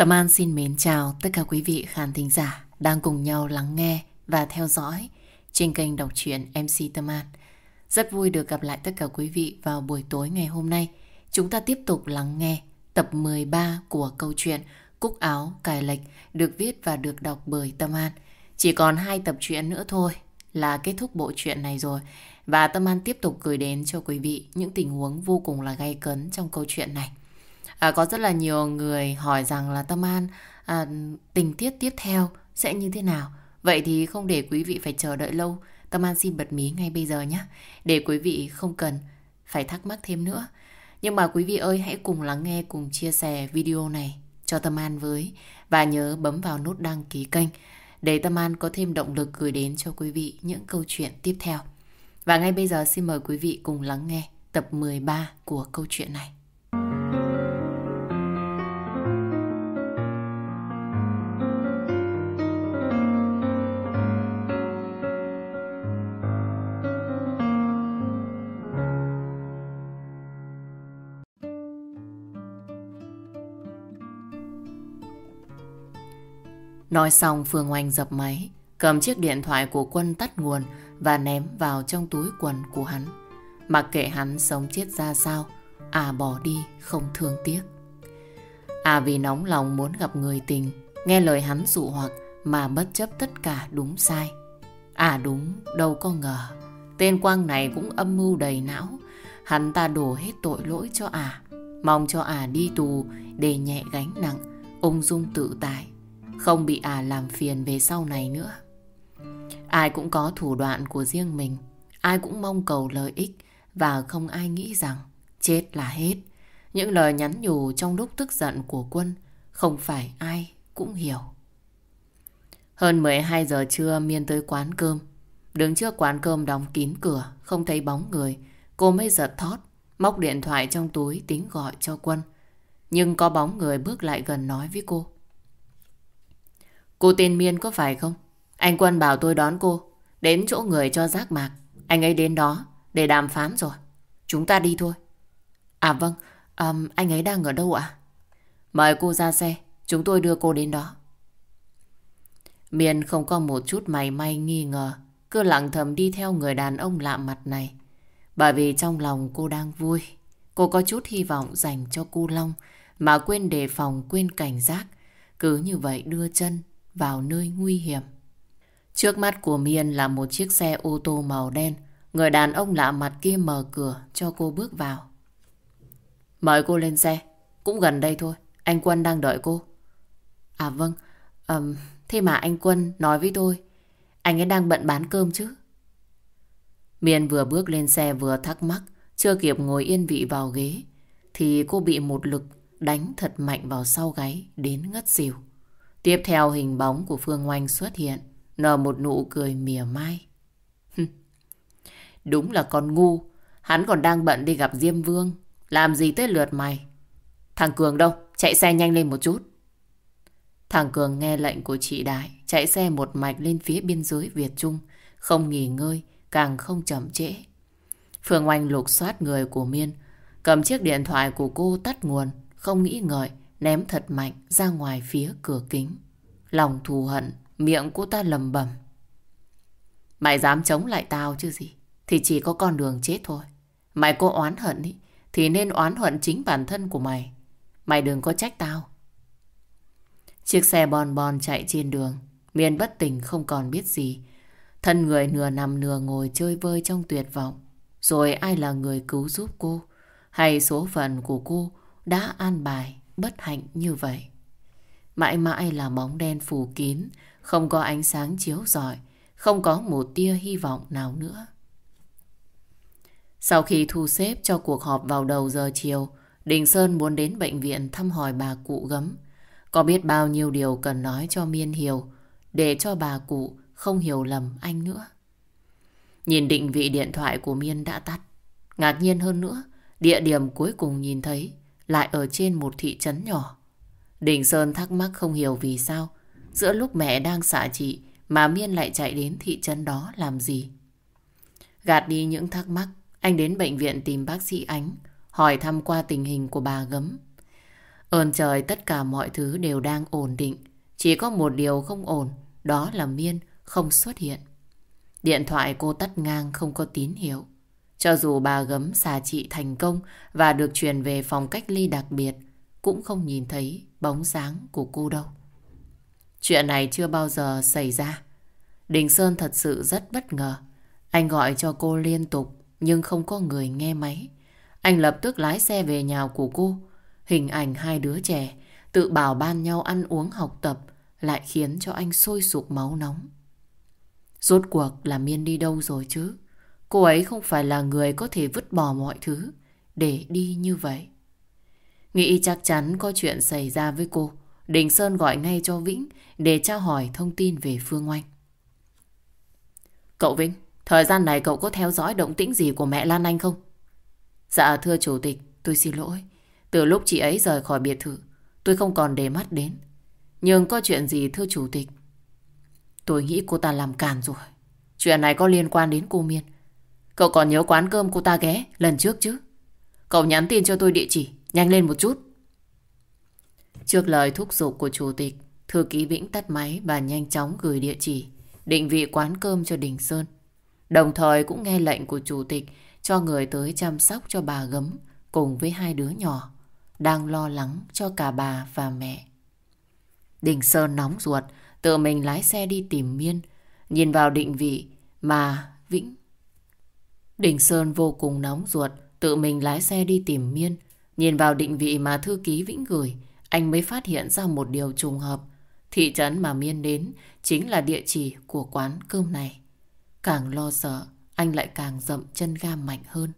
Tâm An xin mến chào tất cả quý vị khán thính giả đang cùng nhau lắng nghe và theo dõi trên kênh đọc truyện MC Tâm An. Rất vui được gặp lại tất cả quý vị vào buổi tối ngày hôm nay. Chúng ta tiếp tục lắng nghe tập 13 của câu chuyện Cúc áo cài lệch được viết và được đọc bởi Tâm An. Chỉ còn hai tập truyện nữa thôi là kết thúc bộ truyện này rồi. Và Tâm An tiếp tục gửi đến cho quý vị những tình huống vô cùng là gay cấn trong câu chuyện này. À, có rất là nhiều người hỏi rằng là Tâm An à, tình tiết tiếp theo sẽ như thế nào. Vậy thì không để quý vị phải chờ đợi lâu. Tâm An xin bật mí ngay bây giờ nhé. Để quý vị không cần phải thắc mắc thêm nữa. Nhưng mà quý vị ơi hãy cùng lắng nghe, cùng chia sẻ video này cho Tâm An với. Và nhớ bấm vào nút đăng ký kênh để Tâm An có thêm động lực gửi đến cho quý vị những câu chuyện tiếp theo. Và ngay bây giờ xin mời quý vị cùng lắng nghe tập 13 của câu chuyện này. Nói xong Phương Oanh dập máy, cầm chiếc điện thoại của quân tắt nguồn và ném vào trong túi quần của hắn. Mặc kệ hắn sống chết ra sao, à bỏ đi không thương tiếc. À vì nóng lòng muốn gặp người tình, nghe lời hắn dụ hoặc mà bất chấp tất cả đúng sai. À đúng, đâu có ngờ. Tên Quang này cũng âm mưu đầy não. Hắn ta đổ hết tội lỗi cho à. Mong cho à đi tù để nhẹ gánh nặng, ung dung tự tại. Không bị à làm phiền về sau này nữa. Ai cũng có thủ đoạn của riêng mình. Ai cũng mong cầu lợi ích và không ai nghĩ rằng chết là hết. Những lời nhắn nhủ trong lúc tức giận của quân không phải ai cũng hiểu. Hơn 12 giờ trưa Miên tới quán cơm. Đứng trước quán cơm đóng kín cửa, không thấy bóng người. Cô mới giật thót, móc điện thoại trong túi tính gọi cho quân. Nhưng có bóng người bước lại gần nói với cô. Cô tên Miên có phải không? Anh Quân bảo tôi đón cô. Đến chỗ người cho giác mạc. Anh ấy đến đó để đàm phán rồi. Chúng ta đi thôi. À vâng, um, anh ấy đang ở đâu ạ? Mời cô ra xe. Chúng tôi đưa cô đến đó. Miên không có một chút mày may nghi ngờ. Cứ lặng thầm đi theo người đàn ông lạ mặt này. Bởi vì trong lòng cô đang vui. Cô có chút hy vọng dành cho cô Long mà quên đề phòng, quên cảnh giác. Cứ như vậy đưa chân vào nơi nguy hiểm. Trước mắt của Miên là một chiếc xe ô tô màu đen. Người đàn ông lạ mặt kia mở cửa cho cô bước vào. Mời cô lên xe. Cũng gần đây thôi. Anh Quân đang đợi cô. À vâng. Um, thế mà anh Quân nói với tôi. Anh ấy đang bận bán cơm chứ. Miên vừa bước lên xe vừa thắc mắc. Chưa kịp ngồi yên vị vào ghế. Thì cô bị một lực đánh thật mạnh vào sau gáy đến ngất xỉu. Tiếp theo hình bóng của Phương Oanh xuất hiện, nở một nụ cười mỉa mai. Đúng là con ngu, hắn còn đang bận đi gặp Diêm Vương. Làm gì tới lượt mày? Thằng Cường đâu? Chạy xe nhanh lên một chút. Thằng Cường nghe lệnh của chị Đại, chạy xe một mạch lên phía biên giới Việt Trung, không nghỉ ngơi, càng không chậm trễ. Phương Oanh lục soát người của Miên, cầm chiếc điện thoại của cô tắt nguồn, không nghĩ ngợi, ném thật mạnh ra ngoài phía cửa kính. Lòng thù hận, miệng cô ta lầm bầm. Mày dám chống lại tao chứ gì, thì chỉ có con đường chết thôi. Mày có oán hận ý, thì nên oán hận chính bản thân của mày. Mày đừng có trách tao. Chiếc xe bon bon chạy trên đường, miền bất tỉnh không còn biết gì. Thân người nửa nằm nửa ngồi chơi vơi trong tuyệt vọng. Rồi ai là người cứu giúp cô? Hay số phận của cô đã an bài bất hạnh như vậy. Mãi mãi là bóng đen phủ kín, không có ánh sáng chiếu rọi, không có một tia hy vọng nào nữa. Sau khi thu xếp cho cuộc họp vào đầu giờ chiều, Đình Sơn muốn đến bệnh viện thăm hỏi bà cụ gấm. Có biết bao nhiêu điều cần nói cho Miên hiểu, để cho bà cụ không hiểu lầm anh nữa. Nhìn định vị điện thoại của Miên đã tắt. Ngạc nhiên hơn nữa, địa điểm cuối cùng nhìn thấy lại ở trên một thị trấn nhỏ. Đình Sơn thắc mắc không hiểu vì sao giữa lúc mẹ đang xạ trị mà Miên lại chạy đến thị trấn đó làm gì. Gạt đi những thắc mắc, anh đến bệnh viện tìm bác sĩ Ánh, hỏi thăm qua tình hình của bà gấm. Ơn trời tất cả mọi thứ đều đang ổn định. Chỉ có một điều không ổn, đó là Miên không xuất hiện. Điện thoại cô tắt ngang không có tín hiệu. Cho dù bà gấm xà trị thành công và được truyền về phòng cách ly đặc biệt, cũng không nhìn thấy bóng dáng của cô đâu. Chuyện này chưa bao giờ xảy ra. Đình Sơn thật sự rất bất ngờ. Anh gọi cho cô liên tục nhưng không có người nghe máy. Anh lập tức lái xe về nhà của cô. Hình ảnh hai đứa trẻ tự bảo ban nhau ăn uống học tập lại khiến cho anh sôi sục máu nóng. Rốt cuộc là Miên đi đâu rồi chứ? Cô ấy không phải là người có thể vứt bỏ mọi thứ để đi như vậy. Nghĩ chắc chắn có chuyện xảy ra với cô. Đình Sơn gọi ngay cho Vĩnh để tra hỏi thông tin về Phương Oanh. Cậu Vĩnh, thời gian này cậu có theo dõi động tĩnh gì của mẹ Lan Anh không? Dạ thưa chủ tịch, tôi xin lỗi. Từ lúc chị ấy rời khỏi biệt thự, tôi không còn để mắt đến. Nhưng có chuyện gì thưa chủ tịch? Tôi nghĩ cô ta làm càn rồi. Chuyện này có liên quan đến cô Miên. Cậu còn nhớ quán cơm cô ta ghé lần trước chứ? Cậu nhắn tin cho tôi địa chỉ, nhanh lên một chút. Trước lời thúc giục của chủ tịch, thư ký Vĩnh tắt máy và nhanh chóng gửi địa chỉ, định vị quán cơm cho Đình Sơn. Đồng thời cũng nghe lệnh của chủ tịch cho người tới chăm sóc cho bà gấm cùng với hai đứa nhỏ, đang lo lắng cho cả bà và mẹ. Đình Sơn nóng ruột, tự mình lái xe đi tìm Miên, nhìn vào định vị mà Vĩnh. Đình Sơn vô cùng nóng ruột, tự mình lái xe đi tìm Miên, nhìn vào định vị mà thư ký Vĩnh gửi, anh mới phát hiện ra một điều trùng hợp. Thị trấn mà Miên đến chính là địa chỉ của quán cơm này. Càng lo sợ, anh lại càng dậm chân ga mạnh hơn.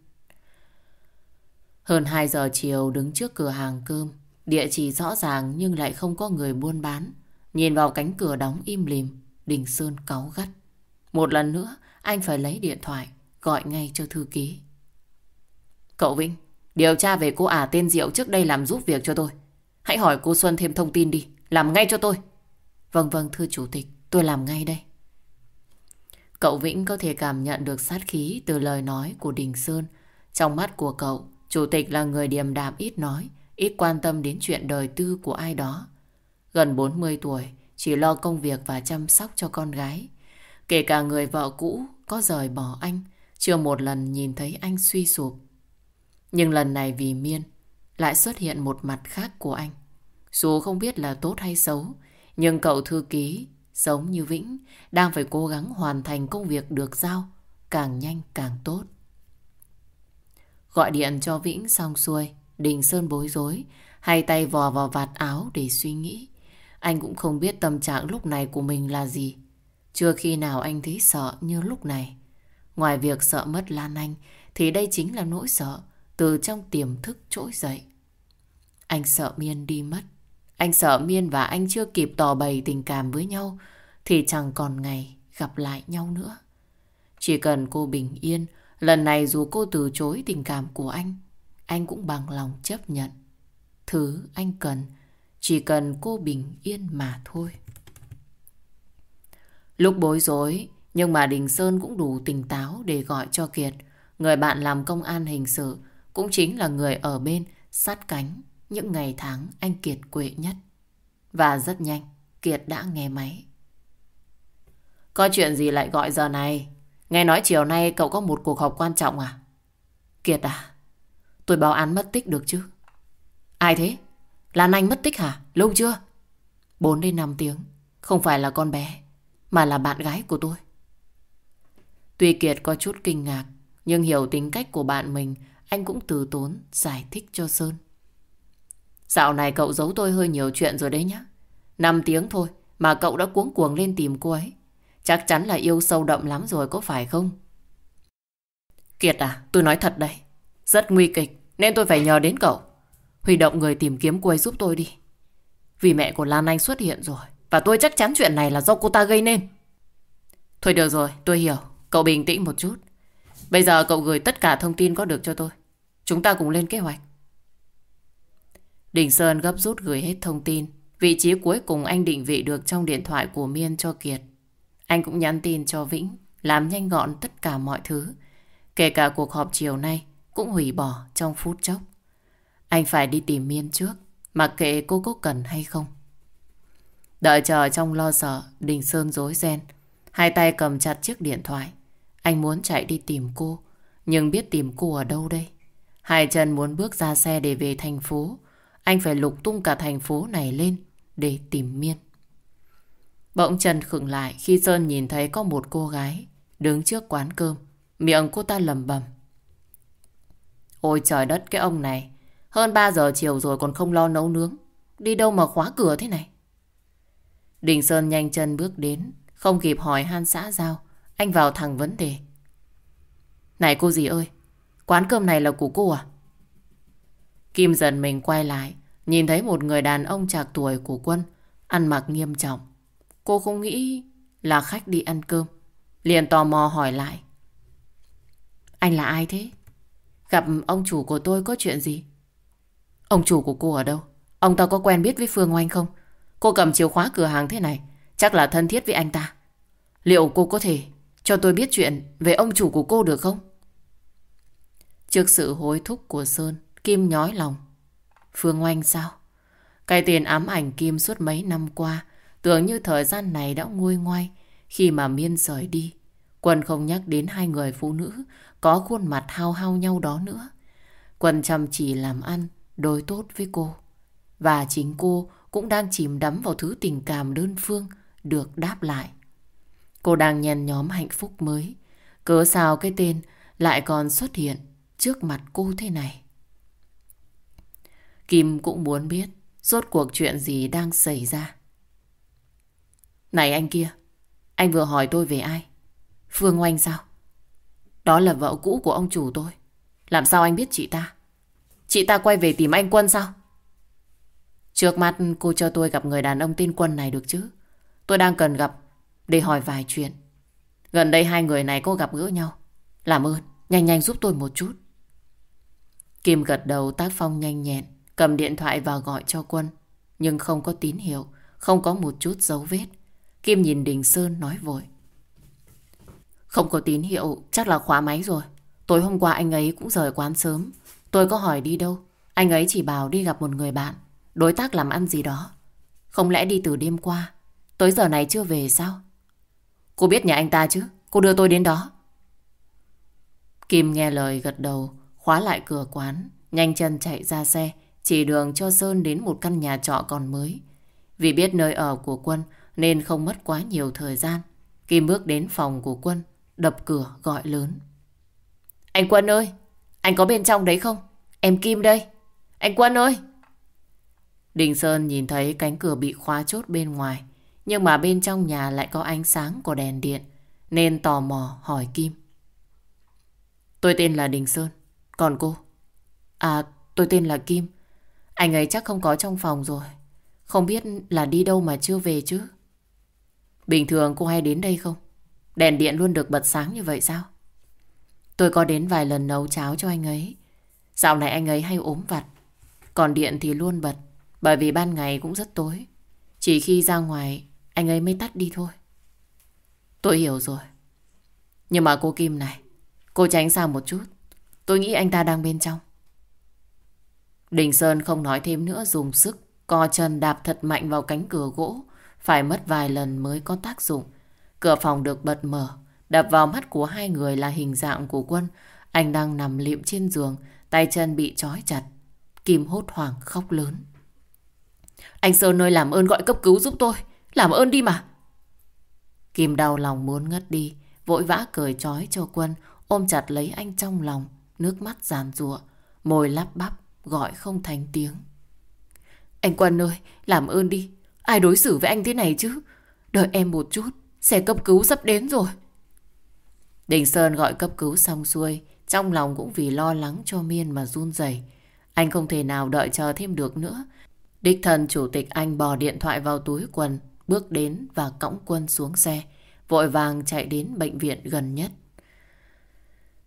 Hơn 2 giờ chiều đứng trước cửa hàng cơm, địa chỉ rõ ràng nhưng lại không có người buôn bán. Nhìn vào cánh cửa đóng im lìm, Đình Sơn cáu gắt. Một lần nữa, anh phải lấy điện thoại, gọi ngay cho thư ký. Cậu Vinh, điều tra về cô ả tên Diệu trước đây làm giúp việc cho tôi. Hãy hỏi cô Xuân thêm thông tin đi, làm ngay cho tôi. Vâng vâng thưa chủ tịch, tôi làm ngay đây. Cậu Vĩnh có thể cảm nhận được sát khí từ lời nói của Đình Sơn. Trong mắt của cậu, chủ tịch là người điềm đạm ít nói, ít quan tâm đến chuyện đời tư của ai đó. Gần 40 tuổi, chỉ lo công việc và chăm sóc cho con gái. Kể cả người vợ cũ có rời bỏ anh, chưa một lần nhìn thấy anh suy sụp. Nhưng lần này vì Miên, lại xuất hiện một mặt khác của anh. Dù không biết là tốt hay xấu, nhưng cậu thư ký, giống như Vĩnh, đang phải cố gắng hoàn thành công việc được giao, càng nhanh càng tốt. Gọi điện cho Vĩnh xong xuôi, Đình Sơn bối rối, hai tay vò vào vạt áo để suy nghĩ. Anh cũng không biết tâm trạng lúc này của mình là gì. Chưa khi nào anh thấy sợ như lúc này. Ngoài việc sợ mất Lan Anh, thì đây chính là nỗi sợ từ trong tiềm thức trỗi dậy. Anh sợ Miên đi mất. Anh sợ Miên và anh chưa kịp tỏ bày tình cảm với nhau thì chẳng còn ngày gặp lại nhau nữa. Chỉ cần cô bình yên, lần này dù cô từ chối tình cảm của anh, anh cũng bằng lòng chấp nhận. Thứ anh cần, chỉ cần cô bình yên mà thôi. Lúc bối rối, nhưng mà Đình Sơn cũng đủ tỉnh táo để gọi cho Kiệt. Người bạn làm công an hình sự cũng chính là người ở bên sát cánh những ngày tháng anh Kiệt quệ nhất. Và rất nhanh, Kiệt đã nghe máy. Có chuyện gì lại gọi giờ này? Nghe nói chiều nay cậu có một cuộc họp quan trọng à? Kiệt à? Tôi báo án mất tích được chứ? Ai thế? Lan Anh mất tích hả? Lâu chưa? 4 đến 5 tiếng. Không phải là con bé, mà là bạn gái của tôi. Tuy Kiệt có chút kinh ngạc, nhưng hiểu tính cách của bạn mình, anh cũng từ tốn giải thích cho Sơn. Dạo này cậu giấu tôi hơi nhiều chuyện rồi đấy nhá. 5 tiếng thôi mà cậu đã cuống cuồng lên tìm cô ấy. Chắc chắn là yêu sâu đậm lắm rồi có phải không? Kiệt à, tôi nói thật đây. Rất nguy kịch nên tôi phải nhờ đến cậu. Huy động người tìm kiếm cô ấy giúp tôi đi. Vì mẹ của Lan Anh xuất hiện rồi. Và tôi chắc chắn chuyện này là do cô ta gây nên. Thôi được rồi, tôi hiểu. Cậu bình tĩnh một chút. Bây giờ cậu gửi tất cả thông tin có được cho tôi. Chúng ta cùng lên kế hoạch. Đình Sơn gấp rút gửi hết thông tin. Vị trí cuối cùng anh định vị được trong điện thoại của Miên cho Kiệt. Anh cũng nhắn tin cho Vĩnh, làm nhanh gọn tất cả mọi thứ. Kể cả cuộc họp chiều nay cũng hủy bỏ trong phút chốc. Anh phải đi tìm Miên trước, Mặc kệ cô có cần hay không. Đợi chờ trong lo sợ, Đình Sơn dối ren. Hai tay cầm chặt chiếc điện thoại. Anh muốn chạy đi tìm cô, nhưng biết tìm cô ở đâu đây? Hai chân muốn bước ra xe để về thành phố. Anh phải lục tung cả thành phố này lên để tìm Miên. Bỗng chân khựng lại khi Sơn nhìn thấy có một cô gái đứng trước quán cơm. Miệng cô ta lầm bầm. Ôi trời đất cái ông này. Hơn 3 giờ chiều rồi còn không lo nấu nướng. Đi đâu mà khóa cửa thế này? Đình Sơn nhanh chân bước đến. Không kịp hỏi han xã giao. Anh vào thẳng vấn đề. Này cô gì ơi. Quán cơm này là của cô à? Kim dần mình quay lại. Nhìn thấy một người đàn ông trạc tuổi của quân. Ăn mặc nghiêm trọng. Cô không nghĩ là khách đi ăn cơm. Liền tò mò hỏi lại. Anh là ai thế? Gặp ông chủ của tôi có chuyện gì? Ông chủ của cô ở đâu? Ông ta có quen biết với Phương Oanh không? Cô cầm chìa khóa cửa hàng thế này, chắc là thân thiết với anh ta. Liệu cô có thể cho tôi biết chuyện về ông chủ của cô được không? Trước sự hối thúc của Sơn, Kim nhói lòng. Phương Oanh sao? Cái tiền ám ảnh Kim suốt mấy năm qua, tưởng như thời gian này đã nguôi ngoai khi mà Miên rời đi. Quân không nhắc đến hai người phụ nữ có khuôn mặt hao hao nhau đó nữa. Quân chăm chỉ làm ăn, đối tốt với cô. Và chính cô cũng đang chìm đắm vào thứ tình cảm đơn phương được đáp lại. Cô đang nhen nhóm hạnh phúc mới. Cớ sao cái tên lại còn xuất hiện trước mặt cô thế này? Kim cũng muốn biết rốt cuộc chuyện gì đang xảy ra. Này anh kia, anh vừa hỏi tôi về ai? Phương Oanh sao? Đó là vợ cũ của ông chủ tôi. Làm sao anh biết chị ta? Chị ta quay về tìm anh Quân sao? Trước mắt cô cho tôi gặp người đàn ông tên Quân này được chứ? Tôi đang cần gặp để hỏi vài chuyện. Gần đây hai người này có gặp gỡ nhau. Làm ơn, nhanh nhanh giúp tôi một chút. Kim gật đầu tác phong nhanh nhẹn, cầm điện thoại và gọi cho Quân. Nhưng không có tín hiệu, không có một chút dấu vết. Kim nhìn Đình Sơn nói vội. Không có tín hiệu, chắc là khóa máy rồi. Tối hôm qua anh ấy cũng rời quán sớm. Tôi có hỏi đi đâu. Anh ấy chỉ bảo đi gặp một người bạn. Đối tác làm ăn gì đó. Không lẽ đi từ đêm qua. Tới giờ này chưa về sao? Cô biết nhà anh ta chứ? Cô đưa tôi đến đó. Kim nghe lời gật đầu, khóa lại cửa quán, nhanh chân chạy ra xe, chỉ đường cho Sơn đến một căn nhà trọ còn mới. Vì biết nơi ở của Quân nên không mất quá nhiều thời gian. Kim bước đến phòng của Quân, đập cửa gọi lớn. Anh Quân ơi, anh có bên trong đấy không? Em Kim đây. Anh Quân ơi! Đình Sơn nhìn thấy cánh cửa bị khóa chốt bên ngoài, nhưng mà bên trong nhà lại có ánh sáng của đèn điện, nên tò mò hỏi Kim. Tôi tên là Đình Sơn, còn cô? À, tôi tên là Kim. Anh ấy chắc không có trong phòng rồi. Không biết là đi đâu mà chưa về chứ? Bình thường cô hay đến đây không? Đèn điện luôn được bật sáng như vậy sao? Tôi có đến vài lần nấu cháo cho anh ấy. Dạo này anh ấy hay ốm vặt. Còn điện thì luôn bật. Bởi vì ban ngày cũng rất tối. Chỉ khi ra ngoài anh ấy mới tắt đi thôi. Tôi hiểu rồi. Nhưng mà cô Kim này, cô tránh xa một chút. Tôi nghĩ anh ta đang bên trong. Đình Sơn không nói thêm nữa dùng sức, co chân đạp thật mạnh vào cánh cửa gỗ, phải mất vài lần mới có tác dụng. Cửa phòng được bật mở, đập vào mắt của hai người là hình dạng của quân. Anh đang nằm liệm trên giường, tay chân bị trói chặt. Kim hốt hoảng khóc lớn. Anh Sơn ơi làm ơn gọi cấp cứu giúp tôi. Làm ơn đi mà. Kim đau lòng muốn ngất đi, vội vã cười trói cho quân, ôm chặt lấy anh trong lòng, nước mắt giàn rụa, môi lắp bắp, gọi không thành tiếng. Anh Quân ơi, làm ơn đi, ai đối xử với anh thế này chứ? Đợi em một chút, xe cấp cứu sắp đến rồi. Đình Sơn gọi cấp cứu xong xuôi, trong lòng cũng vì lo lắng cho Miên mà run rẩy. Anh không thể nào đợi chờ thêm được nữa. Đích thân chủ tịch anh bò điện thoại vào túi quần, bước đến và cõng quân xuống xe, vội vàng chạy đến bệnh viện gần nhất.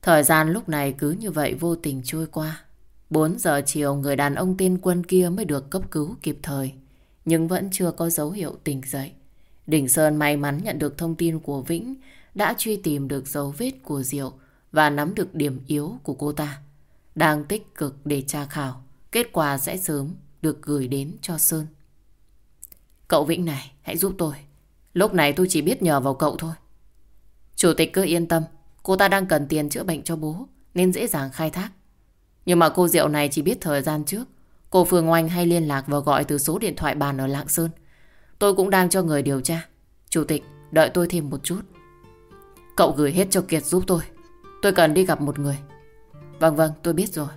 Thời gian lúc này cứ như vậy vô tình trôi qua. 4 giờ chiều người đàn ông tên quân kia mới được cấp cứu kịp thời, nhưng vẫn chưa có dấu hiệu tỉnh dậy. Đình Sơn may mắn nhận được thông tin của Vĩnh, đã truy tìm được dấu vết của Diệu và nắm được điểm yếu của cô ta. Đang tích cực để tra khảo, kết quả sẽ sớm được gửi đến cho Sơn. Cậu Vĩnh này, hãy giúp tôi. Lúc này tôi chỉ biết nhờ vào cậu thôi. Chủ tịch cứ yên tâm, cô ta đang cần tiền chữa bệnh cho bố, nên dễ dàng khai thác. Nhưng mà cô Diệu này chỉ biết thời gian trước, cô Phương Oanh hay liên lạc và gọi từ số điện thoại bàn ở Lạng Sơn. Tôi cũng đang cho người điều tra. Chủ tịch, đợi tôi thêm một chút. Cậu gửi hết cho Kiệt giúp tôi. Tôi cần đi gặp một người. Vâng vâng, tôi biết rồi.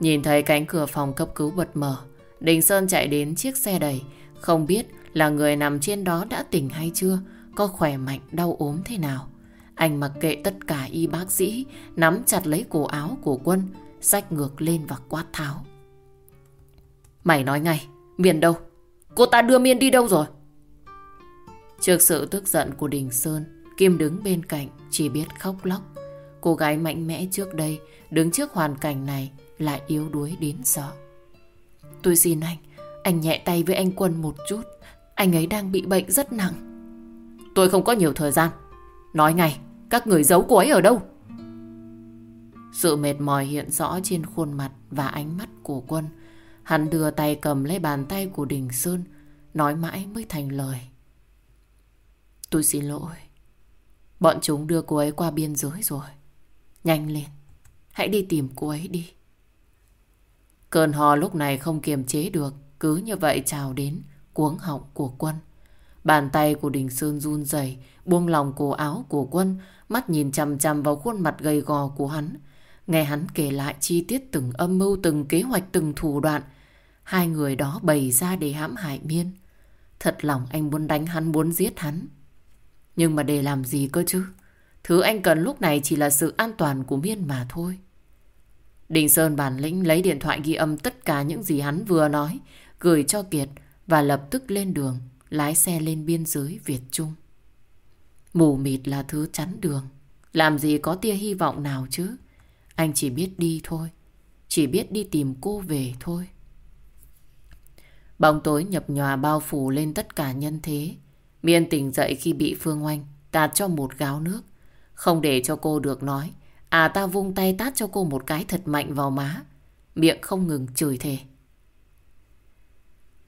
Nhìn thấy cánh cửa phòng cấp cứu bật mở, Đình Sơn chạy đến chiếc xe đầy, không biết là người nằm trên đó đã tỉnh hay chưa, có khỏe mạnh, đau ốm thế nào. Anh mặc kệ tất cả y bác sĩ, nắm chặt lấy cổ áo của quân, sách ngược lên và quát tháo. Mày nói ngay, Miền đâu? Cô ta đưa Miên đi đâu rồi? Trước sự tức giận của Đình Sơn, Kim đứng bên cạnh chỉ biết khóc lóc. Cô gái mạnh mẽ trước đây, đứng trước hoàn cảnh này lại yếu đuối đến sợ. Tôi xin anh, anh nhẹ tay với anh Quân một chút. Anh ấy đang bị bệnh rất nặng. Tôi không có nhiều thời gian. Nói ngay, các người giấu cô ấy ở đâu? Sự mệt mỏi hiện rõ trên khuôn mặt và ánh mắt của Quân. Hắn đưa tay cầm lấy bàn tay của Đình Sơn, nói mãi mới thành lời. Tôi xin lỗi. Bọn chúng đưa cô ấy qua biên giới rồi. Nhanh lên, hãy đi tìm cô ấy đi. Cơn hò lúc này không kiềm chế được, cứ như vậy trào đến, cuống họng của quân. Bàn tay của Đình Sơn run rẩy buông lòng cổ áo của quân, mắt nhìn chằm chằm vào khuôn mặt gầy gò của hắn. Nghe hắn kể lại chi tiết từng âm mưu, từng kế hoạch, từng thủ đoạn. Hai người đó bày ra để hãm hại Miên. Thật lòng anh muốn đánh hắn, muốn giết hắn. Nhưng mà để làm gì cơ chứ? Thứ anh cần lúc này chỉ là sự an toàn của Miên mà thôi. Đình Sơn bản lĩnh lấy điện thoại ghi âm tất cả những gì hắn vừa nói, gửi cho Kiệt và lập tức lên đường, lái xe lên biên giới Việt Trung. Mù mịt là thứ chắn đường, làm gì có tia hy vọng nào chứ? Anh chỉ biết đi thôi, chỉ biết đi tìm cô về thôi. Bóng tối nhập nhòa bao phủ lên tất cả nhân thế. Miên tỉnh dậy khi bị Phương Oanh tạt cho một gáo nước. Không để cho cô được nói, À ta vung tay tát cho cô một cái thật mạnh vào má. Miệng không ngừng chửi thề.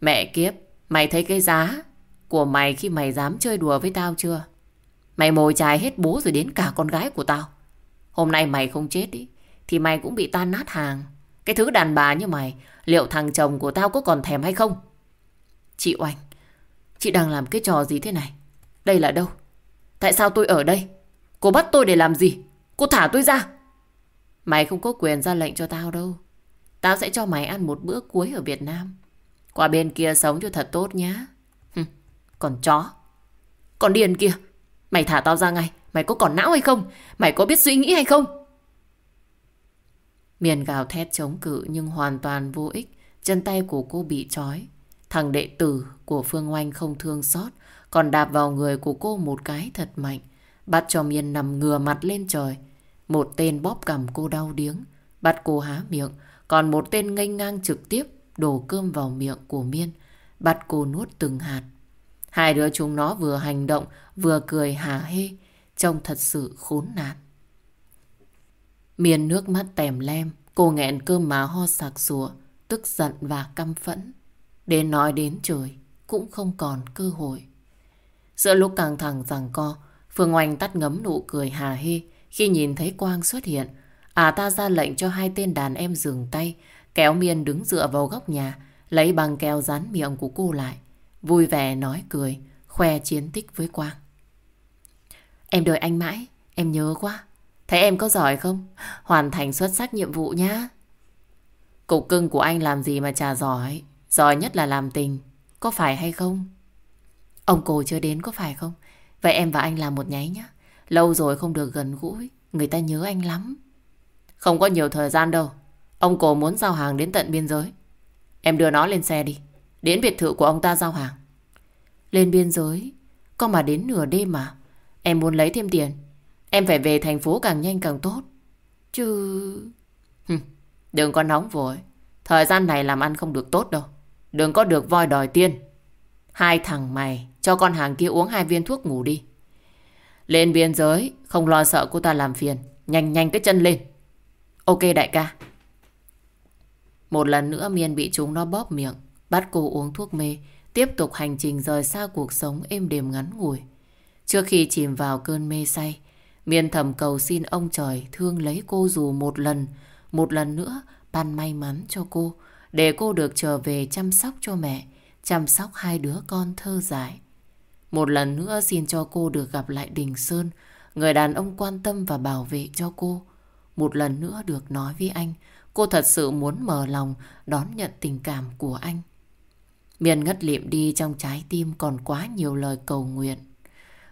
Mẹ kiếp, mày thấy cái giá của mày khi mày dám chơi đùa với tao chưa? Mày mồi chài hết bố rồi đến cả con gái của tao. Hôm nay mày không chết ý, thì mày cũng bị tan nát hàng. Cái thứ đàn bà như mày, liệu thằng chồng của tao có còn thèm hay không? Chị Oanh, chị đang làm cái trò gì thế này? Đây là đâu? Tại sao tôi ở đây? Cô bắt tôi để làm gì? Cô thả tôi ra. Mày không có quyền ra lệnh cho tao đâu. Tao sẽ cho mày ăn một bữa cuối ở Việt Nam. Qua bên kia sống cho thật tốt nhá. còn chó. Còn điền kia. Mày thả tao ra ngay. Mày có còn não hay không? Mày có biết suy nghĩ hay không? Miền gào thét chống cự nhưng hoàn toàn vô ích. Chân tay của cô bị trói. Thằng đệ tử của Phương Oanh không thương xót. Còn đạp vào người của cô một cái thật mạnh. Bắt cho Miên nằm ngừa mặt lên trời. Một tên bóp cầm cô đau điếng, bắt cô há miệng, còn một tên nghênh ngang trực tiếp đổ cơm vào miệng của Miên, bắt cô nuốt từng hạt. Hai đứa chúng nó vừa hành động, vừa cười hà hê, trông thật sự khốn nạn. Miên nước mắt tèm lem, cô nghẹn cơm má ho sạc sủa, tức giận và căm phẫn. Đến nói đến trời, cũng không còn cơ hội. Giữa lúc căng thẳng rằng co, Phương Oanh tắt ngấm nụ cười hà hê, khi nhìn thấy Quang xuất hiện, à ta ra lệnh cho hai tên đàn em dừng tay, kéo Miên đứng dựa vào góc nhà, lấy băng keo dán miệng của cô lại. Vui vẻ nói cười, khoe chiến tích với Quang. Em đợi anh mãi, em nhớ quá. Thấy em có giỏi không? Hoàn thành xuất sắc nhiệm vụ nhá. Cục cưng của anh làm gì mà chả giỏi. Giỏi nhất là làm tình. Có phải hay không? Ông cổ chưa đến có phải không? Vậy em và anh làm một nháy nhá. Lâu rồi không được gần gũi, người ta nhớ anh lắm. Không có nhiều thời gian đâu. Ông cổ muốn giao hàng đến tận biên giới. Em đưa nó lên xe đi. Đến biệt thự của ông ta giao hàng. Lên biên giới? Có mà đến nửa đêm mà. Em muốn lấy thêm tiền. Em phải về thành phố càng nhanh càng tốt. Chứ... Đừng có nóng vội. Thời gian này làm ăn không được tốt đâu. Đừng có được voi đòi tiền. Hai thằng mày cho con hàng kia uống hai viên thuốc ngủ đi. Lên biên giới, không lo sợ cô ta làm phiền. Nhanh nhanh cái chân lên. Ok đại ca. Một lần nữa Miên bị chúng nó bóp miệng, bắt cô uống thuốc mê, tiếp tục hành trình rời xa cuộc sống êm đềm ngắn ngủi. Trước khi chìm vào cơn mê say, Miên thầm cầu xin ông trời thương lấy cô dù một lần, một lần nữa ban may mắn cho cô, để cô được trở về chăm sóc cho mẹ, chăm sóc hai đứa con thơ dại. Một lần nữa xin cho cô được gặp lại Đình Sơn, người đàn ông quan tâm và bảo vệ cho cô. Một lần nữa được nói với anh, cô thật sự muốn mở lòng đón nhận tình cảm của anh. Miền ngất liệm đi trong trái tim còn quá nhiều lời cầu nguyện.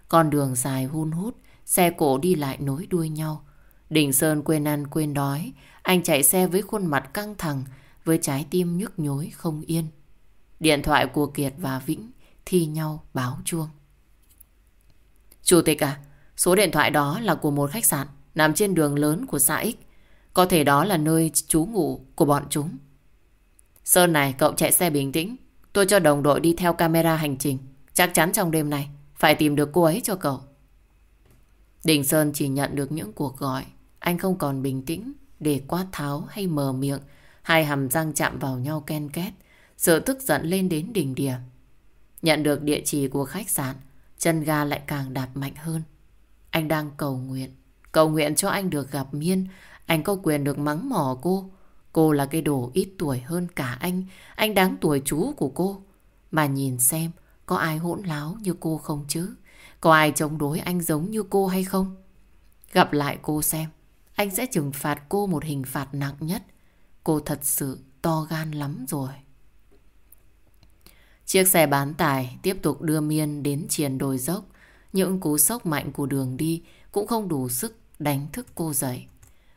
Con đường dài hun hút, xe cổ đi lại nối đuôi nhau. Đình Sơn quên ăn quên đói, anh chạy xe với khuôn mặt căng thẳng, với trái tim nhức nhối không yên. Điện thoại của Kiệt và Vĩnh thi nhau báo chuông. Chủ tịch à, số điện thoại đó là của một khách sạn nằm trên đường lớn của xã X. Có thể đó là nơi trú ngụ của bọn chúng. Sơn này, cậu chạy xe bình tĩnh. Tôi cho đồng đội đi theo camera hành trình. Chắc chắn trong đêm này phải tìm được cô ấy cho cậu. Đình Sơn chỉ nhận được những cuộc gọi. Anh không còn bình tĩnh để quát tháo hay mờ miệng. Hai hàm răng chạm vào nhau ken két. Sự tức giận lên đến đỉnh điểm. Nhận được địa chỉ của khách sạn, chân ga lại càng đạp mạnh hơn. Anh đang cầu nguyện. Cầu nguyện cho anh được gặp Miên. Anh có quyền được mắng mỏ cô. Cô là cái đồ ít tuổi hơn cả anh. Anh đáng tuổi chú của cô. Mà nhìn xem có ai hỗn láo như cô không chứ? Có ai chống đối anh giống như cô hay không? Gặp lại cô xem. Anh sẽ trừng phạt cô một hình phạt nặng nhất. Cô thật sự to gan lắm rồi. Chiếc xe bán tải tiếp tục đưa Miên đến triền đồi dốc. Những cú sốc mạnh của đường đi cũng không đủ sức đánh thức cô dậy.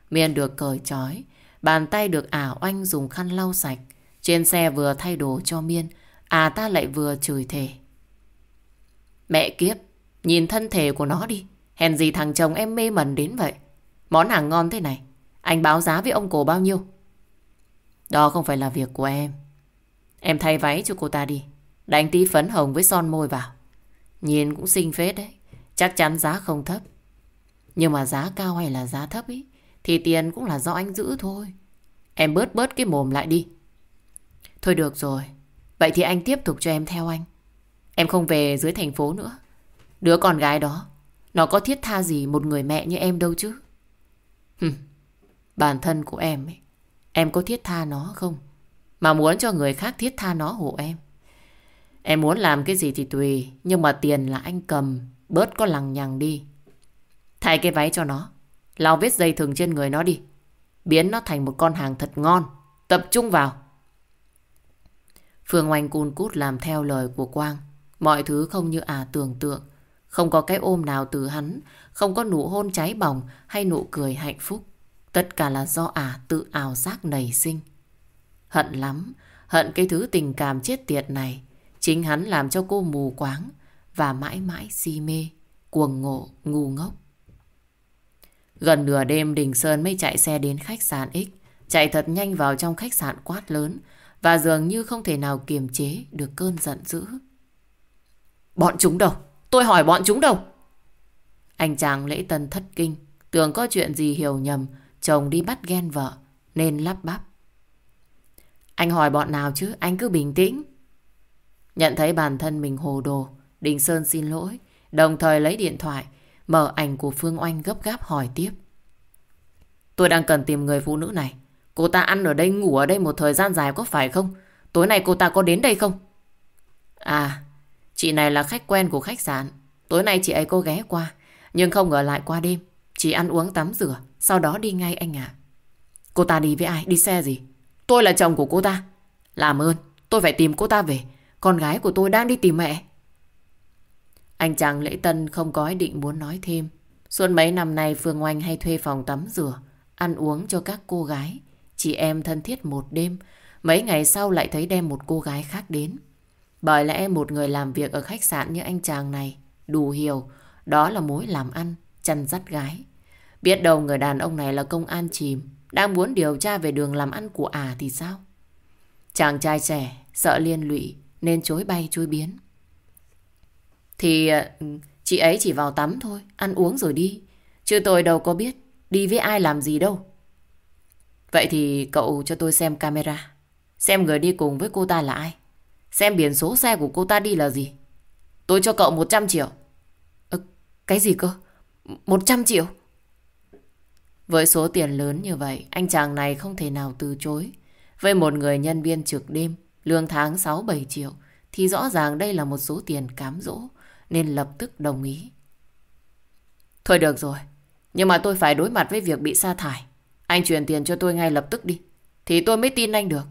Miên được cởi trói, bàn tay được ả oanh dùng khăn lau sạch. Trên xe vừa thay đồ cho Miên, à ta lại vừa chửi thề. Mẹ kiếp, nhìn thân thể của nó đi. Hèn gì thằng chồng em mê mẩn đến vậy. Món hàng ngon thế này, anh báo giá với ông cổ bao nhiêu? Đó không phải là việc của em. Em thay váy cho cô ta đi. Đánh tí phấn hồng với son môi vào. Nhìn cũng xinh phết đấy. Chắc chắn giá không thấp. Nhưng mà giá cao hay là giá thấp ý Thì tiền cũng là do anh giữ thôi. Em bớt bớt cái mồm lại đi. Thôi được rồi. Vậy thì anh tiếp tục cho em theo anh. Em không về dưới thành phố nữa. Đứa con gái đó Nó có thiết tha gì một người mẹ như em đâu chứ? Hừm, Bản thân của em ấy Em có thiết tha nó không? Mà muốn cho người khác thiết tha nó hộ em. Em muốn làm cái gì thì tùy, Nhưng mà tiền là anh cầm, Bớt có lằng nhằng đi Thay cái váy cho nó. Lau vết dây thừng trên người nó đi. Biến nó thành một con hàng thật ngon. Tập trung vào. Phương Oanh cun cút làm theo lời của Quang. Mọi thứ không như à tưởng tượng. Không có cái ôm nào từ hắn. Không có nụ hôn cháy bỏng hay nụ cười hạnh phúc. Tất cả là do à tự ảo giác nảy sinh. Hận lắm. Hận cái thứ tình cảm chết tiệt này. Chính hắn làm cho cô mù quáng và mãi mãi si mê, cuồng ngộ, ngu ngốc. Gần nửa đêm Đình Sơn mới chạy xe đến khách sạn X. Chạy thật nhanh vào trong khách sạn quát lớn. Và dường như không thể nào kiềm chế được cơn giận dữ. Bọn chúng đâu? Tôi hỏi bọn chúng đâu? Anh chàng lễ tân thất kinh. Tưởng có chuyện gì hiểu nhầm. Chồng đi bắt ghen vợ. Nên lắp bắp. Anh hỏi bọn nào chứ? Anh cứ bình tĩnh. Nhận thấy bản thân mình hồ đồ. Đình Sơn xin lỗi. Đồng thời lấy điện thoại Mở ảnh của Phương Oanh gấp gáp hỏi tiếp. Tôi đang cần tìm người phụ nữ này. Cô ta ăn ở đây, ngủ ở đây một thời gian dài có phải không? Tối nay cô ta có đến đây không? À, chị này là khách quen của khách sạn. Tối nay chị ấy cô ghé qua, nhưng không ở lại qua đêm. Chỉ ăn uống tắm rửa, sau đó đi ngay anh ạ. Cô ta đi với ai? Đi xe gì? Tôi là chồng của cô ta. Làm ơn, tôi phải tìm cô ta về. Con gái của tôi đang đi tìm mẹ. Anh chàng lễ tân không có ý định muốn nói thêm. Suốt mấy năm nay Phương Oanh hay thuê phòng tắm rửa, ăn uống cho các cô gái. Chị em thân thiết một đêm, mấy ngày sau lại thấy đem một cô gái khác đến. Bởi lẽ một người làm việc ở khách sạn như anh chàng này, đủ hiểu, đó là mối làm ăn, chăn dắt gái. Biết đâu người đàn ông này là công an chìm, đang muốn điều tra về đường làm ăn của ả à thì sao? Chàng trai trẻ, sợ liên lụy, nên chối bay chối biến. Thì ờ, chị ấy chỉ vào tắm thôi, ăn uống rồi đi. Chứ tôi đâu có biết đi với ai làm gì đâu. Vậy thì cậu cho tôi xem camera. Xem người đi cùng với cô ta là ai. Xem biển số xe của cô ta đi là gì. Tôi cho cậu 100 triệu. Ờ, cái gì cơ? 100 triệu? Với số tiền lớn như vậy, anh chàng này không thể nào từ chối. Với một người nhân viên trực đêm, lương tháng 6-7 triệu, thì rõ ràng đây là một số tiền cám dỗ, nên lập tức đồng ý. Thôi được rồi, nhưng mà tôi phải đối mặt với việc bị sa thải. Anh chuyển tiền cho tôi ngay lập tức đi, thì tôi mới tin anh được.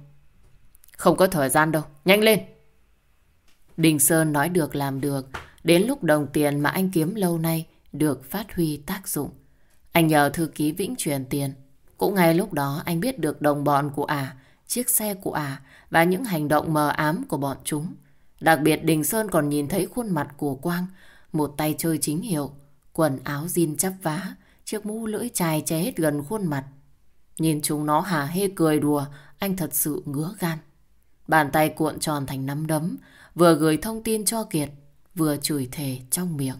Không có thời gian đâu, nhanh lên. Đình Sơn nói được làm được, đến lúc đồng tiền mà anh kiếm lâu nay được phát huy tác dụng. Anh nhờ thư ký Vĩnh truyền tiền. Cũng ngay lúc đó anh biết được đồng bọn của ả, à, chiếc xe của ả à, và những hành động mờ ám của bọn chúng. Đặc biệt Đình Sơn còn nhìn thấy khuôn mặt của Quang, một tay chơi chính hiệu, quần áo jean chắp vá, chiếc mũ lưỡi chai che hết gần khuôn mặt. Nhìn chúng nó hà hê cười đùa, anh thật sự ngứa gan. Bàn tay cuộn tròn thành nắm đấm, vừa gửi thông tin cho Kiệt, vừa chửi thề trong miệng.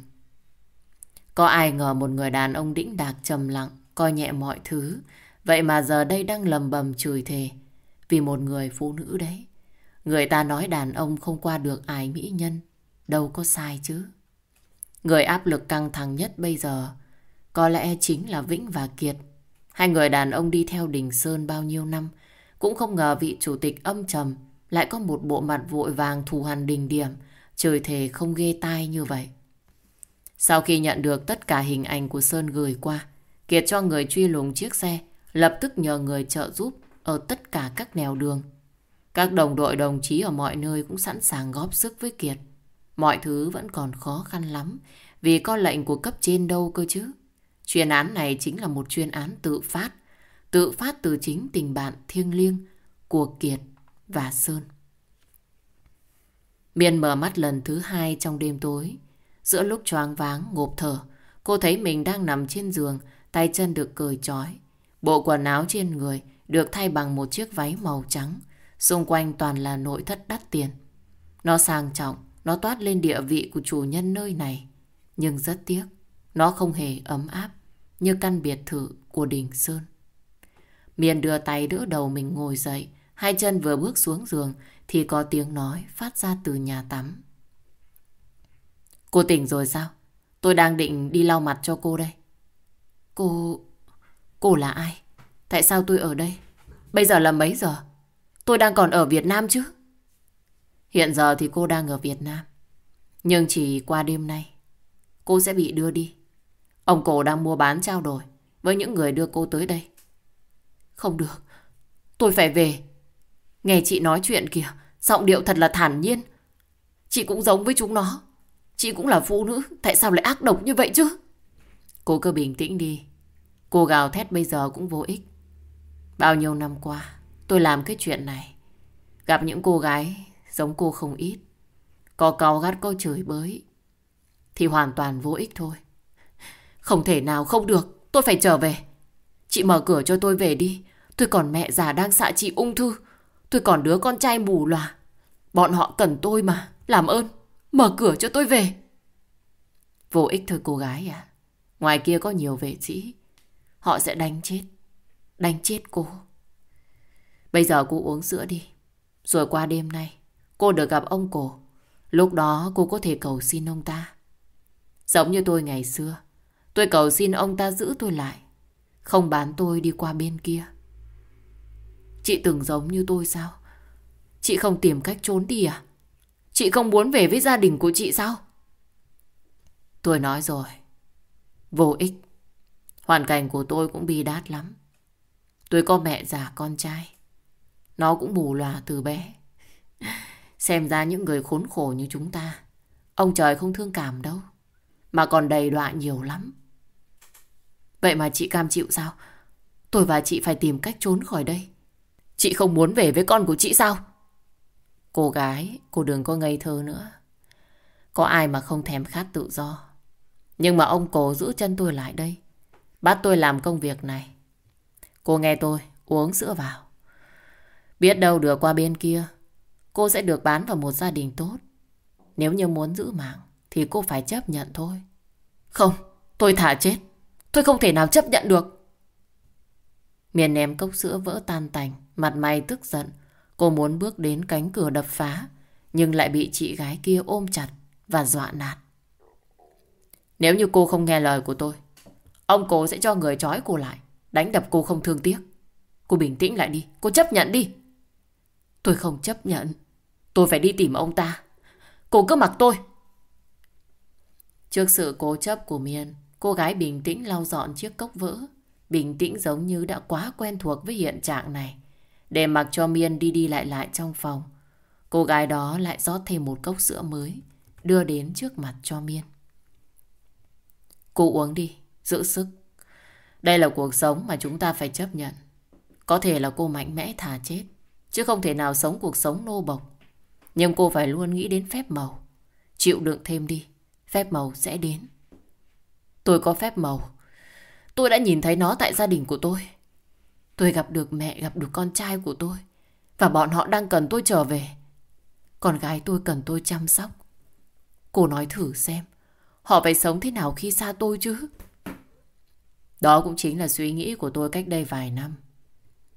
Có ai ngờ một người đàn ông đĩnh đạc trầm lặng, coi nhẹ mọi thứ, vậy mà giờ đây đang lầm bầm chửi thề vì một người phụ nữ đấy. Người ta nói đàn ông không qua được ai mỹ nhân, đâu có sai chứ. Người áp lực căng thẳng nhất bây giờ có lẽ chính là Vĩnh và Kiệt. Hai người đàn ông đi theo Đình Sơn bao nhiêu năm cũng không ngờ vị chủ tịch âm trầm lại có một bộ mặt vội vàng thù hằn đình điểm, trời thề không ghê tai như vậy. Sau khi nhận được tất cả hình ảnh của Sơn gửi qua, Kiệt cho người truy lùng chiếc xe, lập tức nhờ người trợ giúp ở tất cả các nẻo đường. Các đồng đội đồng chí ở mọi nơi cũng sẵn sàng góp sức với Kiệt. Mọi thứ vẫn còn khó khăn lắm vì có lệnh của cấp trên đâu cơ chứ. Chuyên án này chính là một chuyên án tự phát, tự phát từ chính tình bạn thiêng liêng của Kiệt và Sơn. Miên mở mắt lần thứ hai trong đêm tối. Giữa lúc choáng váng, ngộp thở, cô thấy mình đang nằm trên giường, tay chân được cởi trói. Bộ quần áo trên người được thay bằng một chiếc váy màu trắng. Xung quanh toàn là nội thất đắt tiền. Nó sang trọng, nó toát lên địa vị của chủ nhân nơi này. Nhưng rất tiếc, nó không hề ấm áp như căn biệt thự của Đình Sơn. Miền đưa tay đỡ đầu mình ngồi dậy, hai chân vừa bước xuống giường thì có tiếng nói phát ra từ nhà tắm. Cô tỉnh rồi sao? Tôi đang định đi lau mặt cho cô đây. Cô... Cô là ai? Tại sao tôi ở đây? Bây giờ là mấy giờ? Tôi đang còn ở Việt Nam chứ? Hiện giờ thì cô đang ở Việt Nam. Nhưng chỉ qua đêm nay, cô sẽ bị đưa đi. Ông cổ đang mua bán trao đổi với những người đưa cô tới đây. Không được, tôi phải về. Nghe chị nói chuyện kìa, giọng điệu thật là thản nhiên. Chị cũng giống với chúng nó. Chị cũng là phụ nữ, tại sao lại ác độc như vậy chứ? Cô cứ bình tĩnh đi. Cô gào thét bây giờ cũng vô ích. Bao nhiêu năm qua, tôi làm cái chuyện này. Gặp những cô gái giống cô không ít. Có cao gắt có chửi bới. Thì hoàn toàn vô ích thôi. Không thể nào không được, tôi phải trở về. Chị mở cửa cho tôi về đi. Tôi còn mẹ già đang xạ trị ung thư. Tôi còn đứa con trai mù lòa. Bọn họ cần tôi mà, làm ơn. Mở cửa cho tôi về. Vô ích thôi cô gái à. Ngoài kia có nhiều vệ sĩ. Họ sẽ đánh chết. Đánh chết cô. Bây giờ cô uống sữa đi. Rồi qua đêm nay, cô được gặp ông cổ. Lúc đó cô có thể cầu xin ông ta. Giống như tôi ngày xưa. Tôi cầu xin ông ta giữ tôi lại. Không bán tôi đi qua bên kia. Chị từng giống như tôi sao? Chị không tìm cách trốn đi à? Chị không muốn về với gia đình của chị sao? Tôi nói rồi. Vô ích. Hoàn cảnh của tôi cũng bi đát lắm. Tôi có mẹ già con trai. Nó cũng bù lòa từ bé. Xem ra những người khốn khổ như chúng ta, ông trời không thương cảm đâu. Mà còn đầy đọa nhiều lắm. Vậy mà chị cam chịu sao? Tôi và chị phải tìm cách trốn khỏi đây. Chị không muốn về với con của chị sao? Cô gái, cô đừng có ngây thơ nữa. Có ai mà không thèm khát tự do. Nhưng mà ông cổ giữ chân tôi lại đây. Bắt tôi làm công việc này. Cô nghe tôi, uống sữa vào. Biết đâu được qua bên kia, cô sẽ được bán vào một gia đình tốt. Nếu như muốn giữ mạng, thì cô phải chấp nhận thôi. Không, tôi thả chết. Tôi không thể nào chấp nhận được. Miền ném cốc sữa vỡ tan tành, mặt mày tức giận. Cô muốn bước đến cánh cửa đập phá, nhưng lại bị chị gái kia ôm chặt và dọa nạt. Nếu như cô không nghe lời của tôi, ông cố sẽ cho người trói cô lại, đánh đập cô không thương tiếc. Cô bình tĩnh lại đi, cô chấp nhận đi. Tôi không chấp nhận, tôi phải đi tìm ông ta. Cô cứ mặc tôi. Trước sự cố chấp của Miên, cô gái bình tĩnh lau dọn chiếc cốc vỡ. Bình tĩnh giống như đã quá quen thuộc với hiện trạng này. Để mặc cho Miên đi đi lại lại trong phòng. Cô gái đó lại rót thêm một cốc sữa mới, đưa đến trước mặt cho Miên. Cô uống đi, giữ sức. Đây là cuộc sống mà chúng ta phải chấp nhận. Có thể là cô mạnh mẽ thà chết, chứ không thể nào sống cuộc sống nô bộc. Nhưng cô phải luôn nghĩ đến phép màu. Chịu đựng thêm đi, phép màu sẽ đến. Tôi có phép màu. Tôi đã nhìn thấy nó tại gia đình của tôi. Tôi gặp được mẹ, gặp được con trai của tôi. Và bọn họ đang cần tôi trở về. Con gái tôi cần tôi chăm sóc. Cô nói thử xem. Họ phải sống thế nào khi xa tôi chứ? Đó cũng chính là suy nghĩ của tôi cách đây vài năm.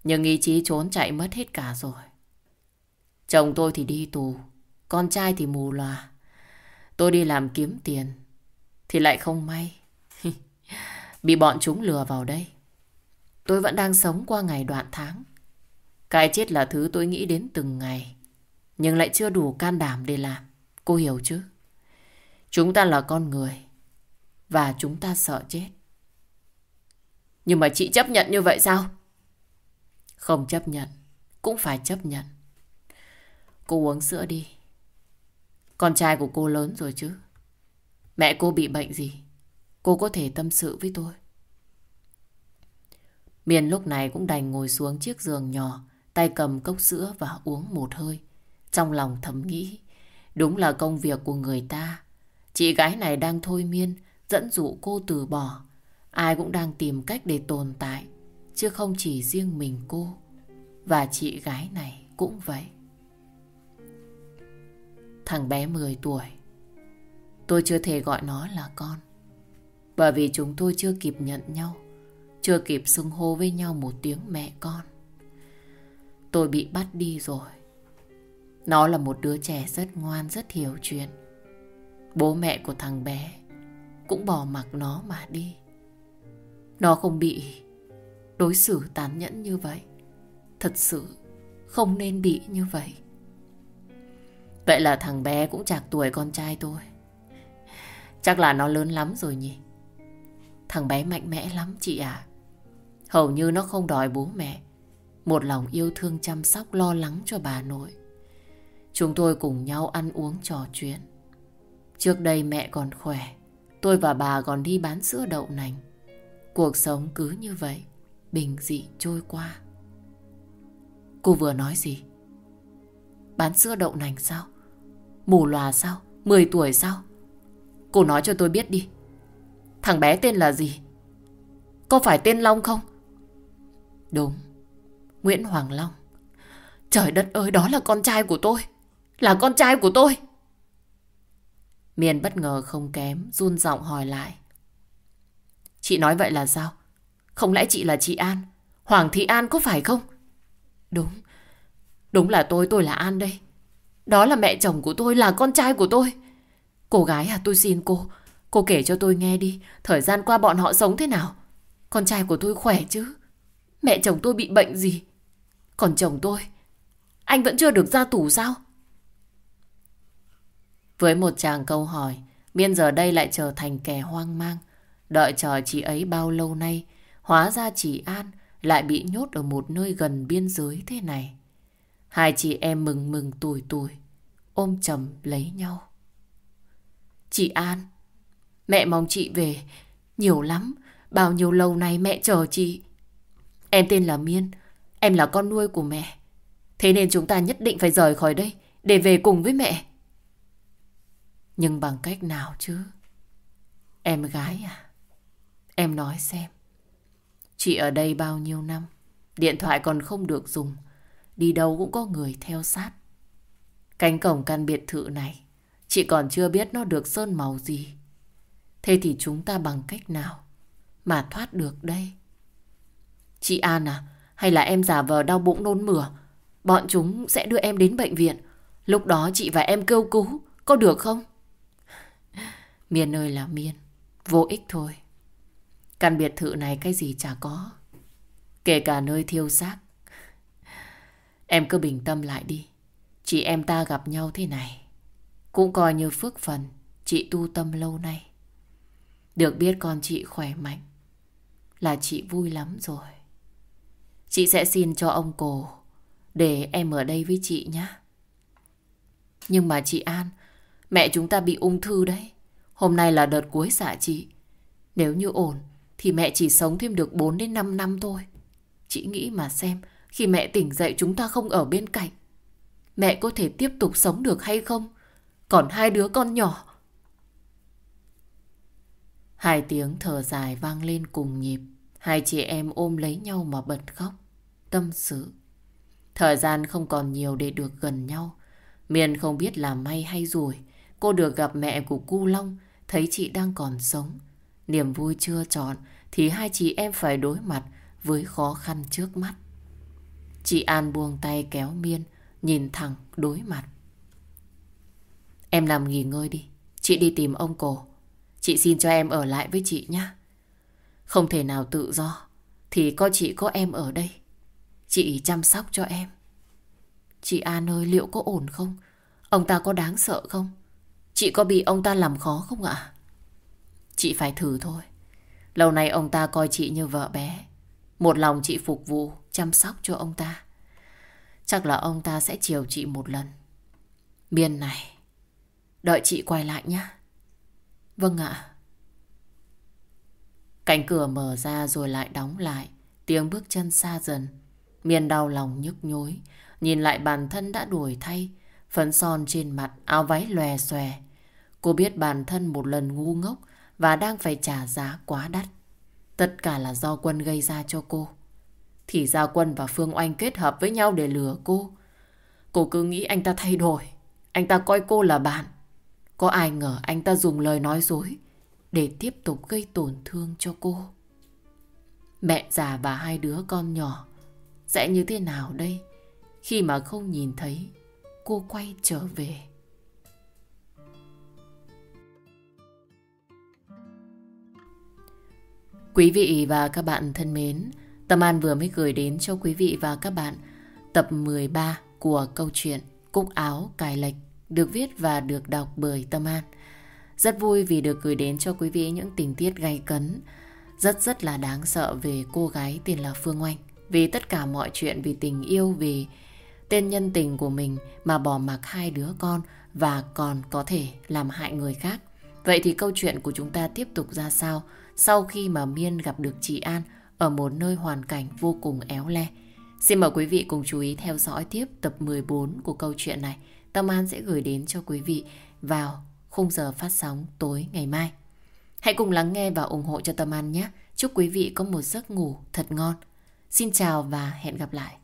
Nhưng ý chí trốn chạy mất hết cả rồi. Chồng tôi thì đi tù. Con trai thì mù lòa. Tôi đi làm kiếm tiền. Thì lại không may. Bị bọn chúng lừa vào đây. Tôi vẫn đang sống qua ngày đoạn tháng. Cái chết là thứ tôi nghĩ đến từng ngày. Nhưng lại chưa đủ can đảm để làm. Cô hiểu chứ? Chúng ta là con người. Và chúng ta sợ chết. Nhưng mà chị chấp nhận như vậy sao? Không chấp nhận. Cũng phải chấp nhận. Cô uống sữa đi. Con trai của cô lớn rồi chứ. Mẹ cô bị bệnh gì? Cô có thể tâm sự với tôi. Miền lúc này cũng đành ngồi xuống chiếc giường nhỏ, tay cầm cốc sữa và uống một hơi. Trong lòng thầm nghĩ, đúng là công việc của người ta. Chị gái này đang thôi miên, dẫn dụ cô từ bỏ. Ai cũng đang tìm cách để tồn tại, chứ không chỉ riêng mình cô. Và chị gái này cũng vậy. Thằng bé 10 tuổi, tôi chưa thể gọi nó là con. Bởi vì chúng tôi chưa kịp nhận nhau, chưa kịp xưng hô với nhau một tiếng mẹ con. Tôi bị bắt đi rồi. Nó là một đứa trẻ rất ngoan, rất hiểu chuyện. Bố mẹ của thằng bé cũng bỏ mặc nó mà đi. Nó không bị đối xử tàn nhẫn như vậy. Thật sự không nên bị như vậy. Vậy là thằng bé cũng chạc tuổi con trai tôi. Chắc là nó lớn lắm rồi nhỉ. Thằng bé mạnh mẽ lắm chị à. Hầu như nó không đòi bố mẹ. Một lòng yêu thương chăm sóc lo lắng cho bà nội. Chúng tôi cùng nhau ăn uống trò chuyện. Trước đây mẹ còn khỏe. Tôi và bà còn đi bán sữa đậu nành. Cuộc sống cứ như vậy, bình dị trôi qua. Cô vừa nói gì? Bán sữa đậu nành sao? Mù lòa sao? 10 tuổi sao? Cô nói cho tôi biết đi. Thằng bé tên là gì? Có phải tên Long không? Đúng. Nguyễn Hoàng Long. Trời đất ơi, đó là con trai của tôi. Là con trai của tôi. Miền bất ngờ không kém, run giọng hỏi lại. Chị nói vậy là sao? Không lẽ chị là chị An? Hoàng Thị An có phải không? Đúng. Đúng là tôi, tôi là An đây. Đó là mẹ chồng của tôi, là con trai của tôi. Cô gái à, tôi xin cô. Cô kể cho tôi nghe đi, thời gian qua bọn họ sống thế nào? Con trai của tôi khỏe chứ? Mẹ chồng tôi bị bệnh gì? Còn chồng tôi, anh vẫn chưa được ra tù sao? Với một chàng câu hỏi, Miên giờ đây lại trở thành kẻ hoang mang. Đợi chờ chị ấy bao lâu nay, hóa ra chị An lại bị nhốt ở một nơi gần biên giới thế này. Hai chị em mừng mừng tuổi tuổi, ôm chầm lấy nhau. Chị An, mẹ mong chị về, nhiều lắm, bao nhiêu lâu nay mẹ chờ chị. Em tên là Miên, em là con nuôi của mẹ. Thế nên chúng ta nhất định phải rời khỏi đây để về cùng với mẹ. Nhưng bằng cách nào chứ? Em gái à? Em nói xem. Chị ở đây bao nhiêu năm, điện thoại còn không được dùng, đi đâu cũng có người theo sát. Cánh cổng căn biệt thự này, chị còn chưa biết nó được sơn màu gì. Thế thì chúng ta bằng cách nào mà thoát được đây? Chị An à, hay là em giả vờ đau bụng nôn mửa, bọn chúng sẽ đưa em đến bệnh viện. Lúc đó chị và em kêu cứu, có được không? Miên ơi là Miên, vô ích thôi. Căn biệt thự này cái gì chả có. Kể cả nơi thiêu xác. Em cứ bình tâm lại đi. Chị em ta gặp nhau thế này. Cũng coi như phước phần chị tu tâm lâu nay. Được biết con chị khỏe mạnh là chị vui lắm rồi. Chị sẽ xin cho ông cổ để em ở đây với chị nhé. Nhưng mà chị An, mẹ chúng ta bị ung thư đấy. Hôm nay là đợt cuối xạ chị. Nếu như ổn thì mẹ chỉ sống thêm được 4 đến 5 năm thôi. Chị nghĩ mà xem, khi mẹ tỉnh dậy chúng ta không ở bên cạnh. Mẹ có thể tiếp tục sống được hay không? Còn hai đứa con nhỏ. Hai tiếng thở dài vang lên cùng nhịp. Hai chị em ôm lấy nhau mà bật khóc. Tâm sự. Thời gian không còn nhiều để được gần nhau. Miền không biết là may hay rủi. Cô được gặp mẹ của cu Long, thấy chị đang còn sống. Niềm vui chưa trọn thì hai chị em phải đối mặt với khó khăn trước mắt. Chị An buông tay kéo Miên, nhìn thẳng đối mặt. Em nằm nghỉ ngơi đi, chị đi tìm ông cổ. Chị xin cho em ở lại với chị nhé. Không thể nào tự do, thì có chị có em ở đây. Chị chăm sóc cho em. Chị An ơi, liệu có ổn không? Ông ta có đáng sợ không? Chị có bị ông ta làm khó không ạ? Chị phải thử thôi. Lâu nay ông ta coi chị như vợ bé. Một lòng chị phục vụ, chăm sóc cho ông ta. Chắc là ông ta sẽ chiều chị một lần. Miên này, đợi chị quay lại nhé. Vâng ạ. Cánh cửa mở ra rồi lại đóng lại. Tiếng bước chân xa dần. Miên đau lòng nhức nhối. Nhìn lại bản thân đã đuổi thay. Phấn son trên mặt, áo váy lòe xòe. Cô biết bản thân một lần ngu ngốc và đang phải trả giá quá đắt. Tất cả là do Quân gây ra cho cô. Thì ra Quân và Phương Oanh kết hợp với nhau để lừa cô. Cô cứ nghĩ anh ta thay đổi. Anh ta coi cô là bạn. Có ai ngờ anh ta dùng lời nói dối để tiếp tục gây tổn thương cho cô. Mẹ già và hai đứa con nhỏ, sẽ như thế nào đây khi mà không nhìn thấy, cô quay trở về? Quý vị và các bạn thân mến, Tâm An vừa mới gửi đến cho quý vị và các bạn tập 13 của câu chuyện Cúc áo cài lệch được viết và được đọc bởi Tâm An. Rất vui vì được gửi đến cho quý vị những tình tiết gay cấn, rất rất là đáng sợ về cô gái tên là Phương Oanh. Vì tất cả mọi chuyện, vì tình yêu, vì tên nhân tình của mình mà bỏ mặc hai đứa con và còn có thể làm hại người khác. Vậy thì câu chuyện của chúng ta tiếp tục ra sao sau khi mà Miên gặp được chị An ở một nơi hoàn cảnh vô cùng éo le. Xin mời quý vị cùng chú ý theo dõi tiếp tập 14 của câu chuyện này. Tâm An sẽ gửi đến cho quý vị vào khung giờ phát sóng tối ngày mai. Hãy cùng lắng nghe và ủng hộ cho Tâm An nhé. Chúc quý vị có một giấc ngủ thật ngon. Xin chào và hẹn gặp lại.